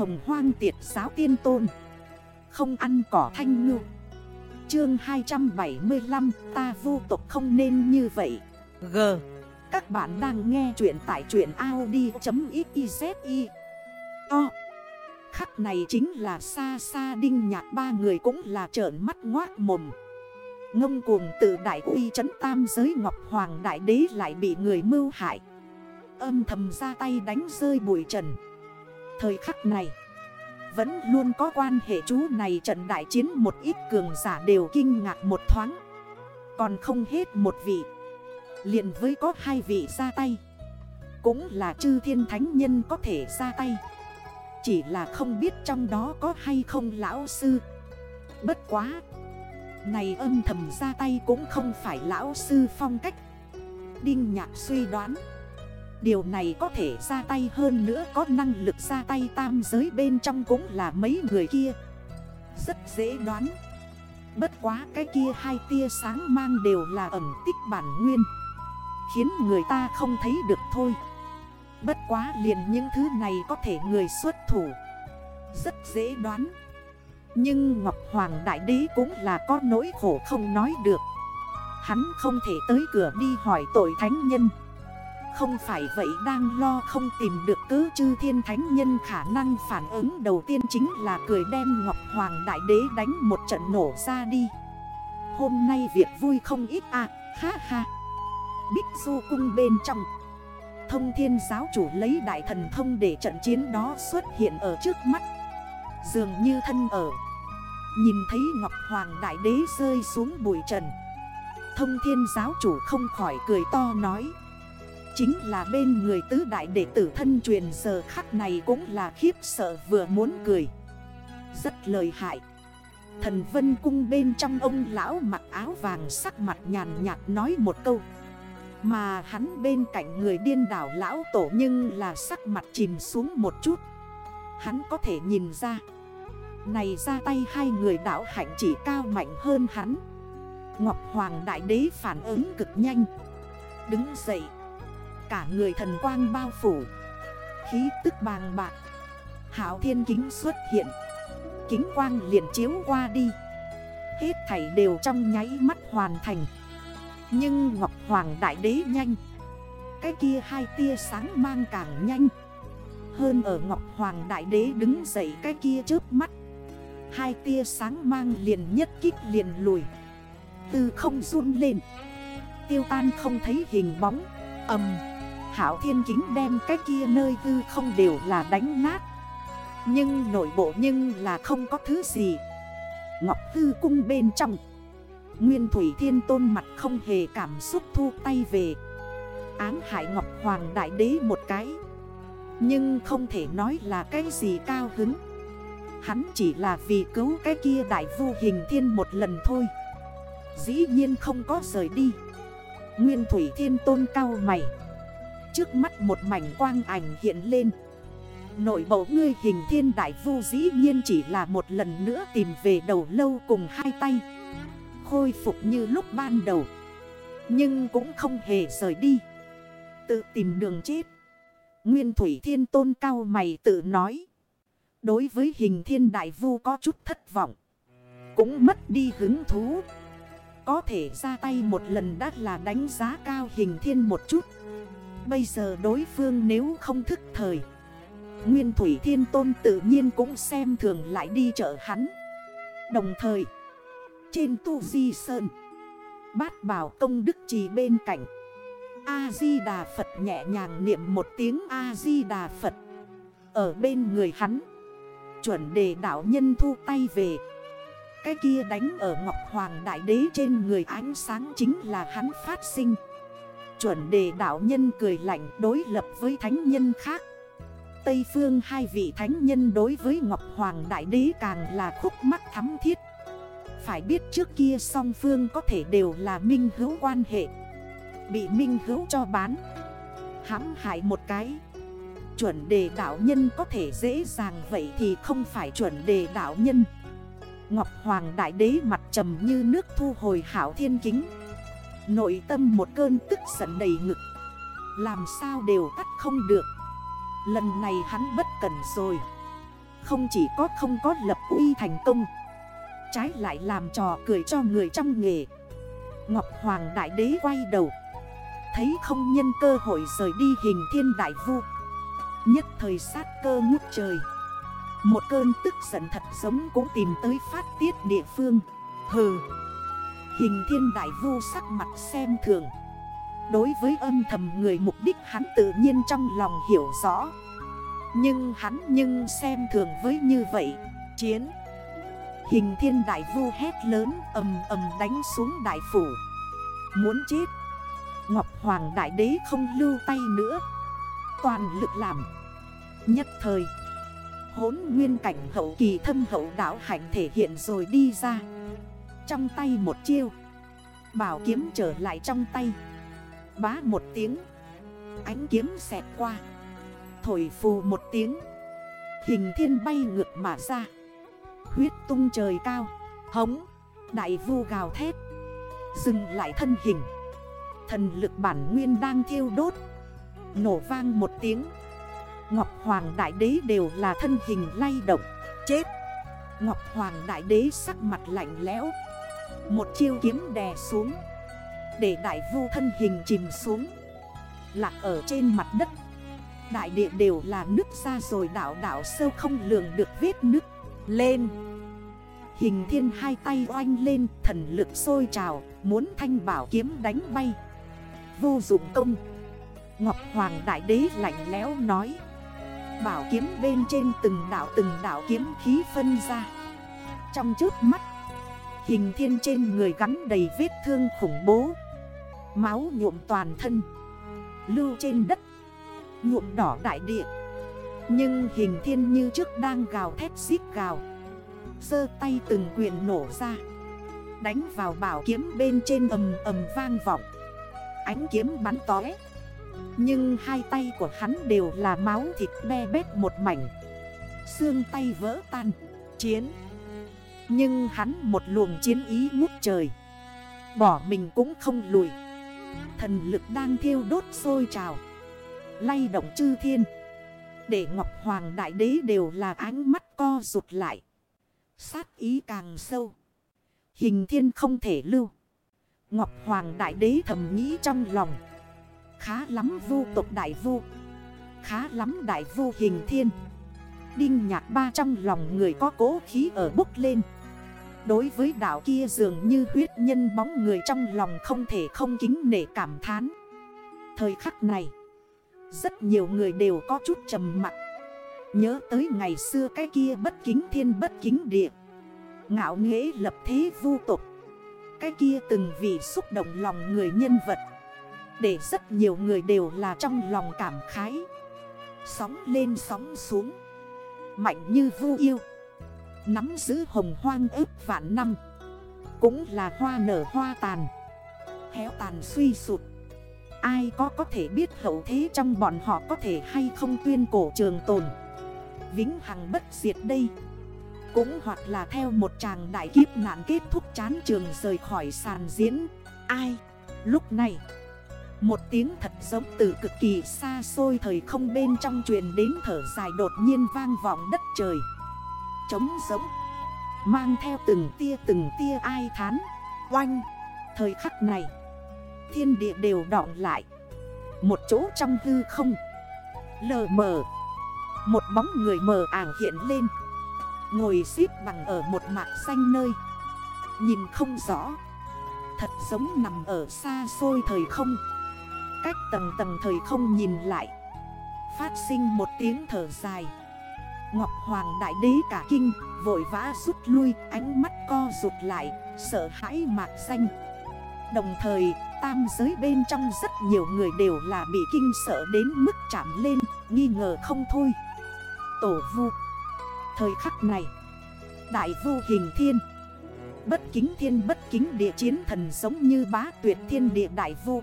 hồng hoang tiệt giáo tiên tôn. Không ăn cỏ thanh ngư. Chương 275 ta vô tục không nên như vậy. G. Các bạn đang nghe chuyện tại chuyện Audi.xyz To Khắc này chính là xa xa đinh nhạc ba người cũng là trởn mắt ngoác mồm. Ngông cuồng tự đại uy trấn tam giới Ngọc Hoàng Đại Đế lại bị người mưu hại. Âm thầm ra tay đánh rơi bụi trần Thời khắc này, Vẫn luôn có quan hệ chú này trận đại chiến một ít cường giả đều kinh ngạc một thoáng. Còn không hết một vị, liền với có hai vị ra tay. Cũng là chư thiên thánh nhân có thể ra tay. Chỉ là không biết trong đó có hay không lão sư. Bất quá, Này âm thầm ra tay cũng không phải lão sư phong cách. Đinh nhạc suy đoán Điều này có thể ra tay hơn nữa, có năng lực ra tay tam giới bên trong cũng là mấy người kia. Rất dễ đoán. Bất quá cái kia hai tia sáng mang đều là ẩm tích bản nguyên. Khiến người ta không thấy được thôi. Bất quá liền những thứ này có thể người xuất thủ. Rất dễ đoán. Nhưng Ngọc Hoàng Đại Đế cũng là có nỗi khổ không nói được. Hắn không thể tới cửa đi hỏi tội thánh nhân không phải vậy đang lo không tìm được cứ chư thiên thánh nhân khả năng phản ứng đầu tiên chính là cười đem Ngọc Hoàng Đại Đế đánh một trận nổ ra đi. Hôm nay việc vui không ít à, ha ha. Bích du cung bên trong. Thông thiên giáo chủ lấy đại thần thông để trận chiến đó xuất hiện ở trước mắt. Dường như thân ở. Nhìn thấy Ngọc Hoàng Đại Đế rơi xuống bụi trần. Thông thiên giáo chủ không khỏi cười to nói. Chính là bên người tứ đại đệ tử thân truyền giờ khắc này cũng là khiếp sợ vừa muốn cười. Rất lời hại. Thần vân cung bên trong ông lão mặc áo vàng sắc mặt nhàn nhạt nói một câu. Mà hắn bên cạnh người điên đảo lão tổ nhưng là sắc mặt chìm xuống một chút. Hắn có thể nhìn ra. Này ra tay hai người đảo hạnh chỉ cao mạnh hơn hắn. Ngọc Hoàng Đại Đế phản ứng cực nhanh. Đứng dậy. Cả người thần quang bao phủ. Khí tức bàng bạc. Hảo thiên kính xuất hiện. Kính quang liền chiếu qua đi. Hết thảy đều trong nháy mắt hoàn thành. Nhưng Ngọc Hoàng Đại Đế nhanh. Cái kia hai tia sáng mang càng nhanh. Hơn ở Ngọc Hoàng Đại Đế đứng dậy cái kia trước mắt. Hai tia sáng mang liền nhất kích liền lùi. Từ không run lên. Tiêu tan không thấy hình bóng. Âm. Hảo thiên kính đem cái kia nơi tư không đều là đánh nát. Nhưng nội bộ nhưng là không có thứ gì. Ngọc tư cung bên trong. Nguyên Thủy Thiên Tôn mặt không hề cảm xúc thu tay về. Ám hại Ngọc Hoàng Đại Đế một cái. Nhưng không thể nói là cái gì cao hứng. Hắn chỉ là vì cứu cái kia đại vu hình thiên một lần thôi. Dĩ nhiên không có rời đi. Nguyên Thủy Thiên Tôn cao mày. Trước mắt một mảnh quang ảnh hiện lên. Nội bộ ngươi hình thiên đại vu dĩ nhiên chỉ là một lần nữa tìm về đầu lâu cùng hai tay. Khôi phục như lúc ban đầu. Nhưng cũng không hề rời đi. Tự tìm đường chết. Nguyên Thủy Thiên Tôn cao mày tự nói. Đối với hình thiên đại vu có chút thất vọng. Cũng mất đi hứng thú. Có thể ra tay một lần đã là đánh giá cao hình thiên một chút. Bây giờ đối phương nếu không thức thời, Nguyên Thủy Thiên Tôn tự nhiên cũng xem thường lại đi chợ hắn. Đồng thời, Trên tu di sơn, Bát bảo công đức trì bên cạnh, A-di-đà Phật nhẹ nhàng niệm một tiếng A-di-đà Phật. Ở bên người hắn, Chuẩn đề đảo nhân thu tay về. Cái kia đánh ở Ngọc Hoàng Đại Đế trên người ánh sáng chính là hắn phát sinh. Chuẩn đề đạo nhân cười lạnh đối lập với thánh nhân khác. Tây phương hai vị thánh nhân đối với Ngọc Hoàng Đại Đế càng là khúc mắt thắm thiết. Phải biết trước kia song phương có thể đều là minh hữu quan hệ. Bị minh hữu cho bán. Hãm hại một cái. Chuẩn đề đạo nhân có thể dễ dàng vậy thì không phải chuẩn đề đạo nhân. Ngọc Hoàng Đại Đế mặt trầm như nước thu hồi hảo thiên kính. Nội tâm một cơn tức giận đầy ngực. Làm sao đều tắt không được. Lần này hắn bất cần rồi. Không chỉ có không có lập uy thành công. Trái lại làm trò cười cho người trong nghề. Ngọc Hoàng Đại Đế quay đầu. Thấy không nhân cơ hội rời đi hình thiên đại vu. Nhất thời sát cơ ngút trời. Một cơn tức giận thật giống cũng tìm tới phát tiết địa phương. Hừ. Hình thiên đại vu sắc mặt xem thường. Đối với âm thầm người mục đích hắn tự nhiên trong lòng hiểu rõ. Nhưng hắn nhưng xem thường với như vậy. Chiến. Hình thiên đại vu hét lớn ầm ầm đánh xuống đại phủ. Muốn chết. Ngọc Hoàng đại đế không lưu tay nữa. Toàn lực làm. Nhất thời. Hốn nguyên cảnh hậu kỳ thâm hậu đảo hạnh thể hiện rồi đi ra. Trong tay một chiêu. Bảo kiếm trở lại trong tay. Bá một tiếng. Ánh kiếm xẹt qua. Thổi phù một tiếng. Hình thiên bay ngược mà ra. Huyết tung trời cao. Hống. Đại vu gào thét. Dừng lại thân hình. Thần lực bản nguyên đang thiêu đốt. Nổ vang một tiếng. Ngọc Hoàng Đại Đế đều là thân hình lay động. Chết. Ngọc Hoàng Đại Đế sắc mặt lạnh lẽo. Một chiêu kiếm đè xuống. Để đại vu thân hình chìm xuống. Lạc ở trên mặt đất. Đại địa đều là nước ra rồi đảo đảo sâu không lường được vết nước. Lên. Hình thiên hai tay oanh lên, Thần lực sôi trào, Muốn thanh bảo kiếm đánh bay. Vô dụng công. Ngọc Hoàng Đại Đế lạnh lẽo nói. Bảo kiếm bên trên từng đảo từng đảo kiếm khí phân ra. Trong trước mắt Hình thiên trên người gắn đầy vết thương khủng bố. Máu nhuộm toàn thân. Lưu trên đất. Nhuộm đỏ đại địa. Nhưng hình thiên như trước đang gào thét xít gào. Sơ tay từng quyền nổ ra. Đánh vào bảo kiếm bên trên ầm ầm vang vọng. Ánh kiếm bắn tói Nhưng hai tay của hắn đều là máu thịt me bét một mảnh. Xương tay vỡ tan. Chiến. Nhưng hắn một luồng chiến ý ngút trời. Bỏ mình cũng không lùi. Thần lực đang thiêu đốt sôi trào. Lay động chư thiên. Để Ngọc Hoàng Đại Đế đều là ánh mắt co rụt lại. Sát ý càng sâu. Hình thiên không thể lưu. Ngọc Hoàng Đại Đế thầm nghĩ trong lòng. Khá lắm vu tộc đại vu Khá lắm đại vu hình thiên. Đinh nhạc ba trong lòng người có cố khí ở bốc lên. Đối với đảo kia dường như huyết nhân bóng người trong lòng không thể không kính nể cảm thán. Thời khắc này, Rất nhiều người đều có chút trầm mặt. Nhớ tới ngày xưa cái kia bất kính thiên bất kính địa. Ngạo nghế lập thế vu tục. Cái kia từng vì xúc động lòng người nhân vật. Để rất nhiều người đều là trong lòng cảm khái. Sóng lên sóng xuống. Mạnh như vu yêu. Nắm giữ hồng hoang ức vạn năm. Cũng là hoa nở hoa tàn. Héo tàn suy sụt Ai có có thể biết hậu thế trong bọn họ có thể hay không tuyên cổ trường tồn? Vĩnh hằng bất diệt đây. Cũng hoặc là theo một chàng đại kiếp nạn kết thúc chán trường rời khỏi sàn diễn. Ai? Lúc này, Một tiếng thật giống từ cực kỳ xa xôi thời không bên trong truyền đến thở dài đột nhiên vang vọng đất trời. Trống giống Mang theo từng tia từng tia ai thán. Oanh! Thời khắc này, Thiên địa đều đọng lại. Một chỗ trong hư không, Lờ mờ. Một bóng người mờ ảng hiện lên, Ngồi xếp bằng ở một mạc xanh nơi. Nhìn không rõ, Thật giống nằm ở xa xôi thời không. Cách tầng tầng thời không nhìn lại, Phát sinh một tiếng thở dài. Ngọc Hoàng Đại Đế cả kinh, Vội vã rút lui, Ánh mắt co rụt lại, Sợ hãi mạc xanh Đồng thời, tam giới bên trong rất nhiều người đều là bị kinh sợ đến mức chạm lên, Nghi ngờ không thôi. Tổ vu, Thời khắc này, Đại vu hình thiên, Bất kính thiên, bất kính địa chiến thần giống như bá tuyệt thiên địa đại vu,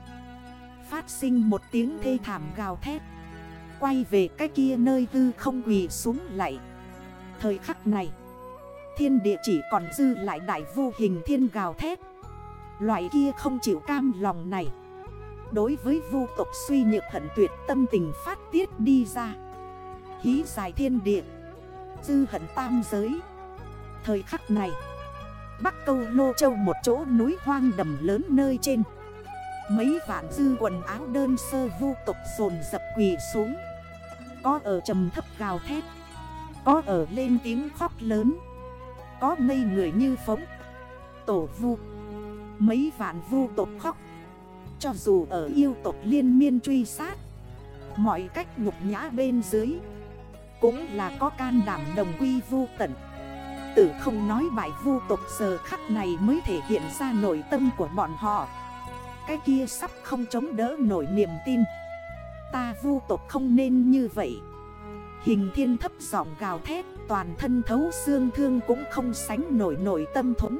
Phát sinh một tiếng thê thảm gào thét. Quay về cái kia nơi tư không quỳ xuống lại. Thời khắc này, Thiên địa chỉ còn dư lại đại vu hình thiên gào thét. Loại kia không chịu cam lòng này, Đối với vu tộc suy nhược hận tuyệt tâm tình phát tiết đi ra. Hí dài thiên địa, Dư hận tam giới. Thời khắc này, Bắc câu lô châu một chỗ núi hoang đầm lớn nơi trên. Mấy vạn dư quần áo đơn sơ vu tục dồn dập quỳ xuống. Có ở trầm thấp gào thét. Có ở lên tiếng khóc lớn. Có ngây người như phóng. Tổ vu. Mấy vạn vu tục khóc. Cho dù ở yêu tục liên miên truy sát, Mọi cách nhục nhã bên dưới Cũng là có can đảm đồng quy vu tận. Tử không nói bài vu tục, giờ khắc này mới thể hiện ra nội tâm của bọn họ. Cái kia sắp không chống đỡ nổi niềm tin. Ta vu tục không nên như vậy. Hình thiên thấp giọng gào thét, Toàn thân thấu xương thương cũng không sánh nổi nổi tâm thống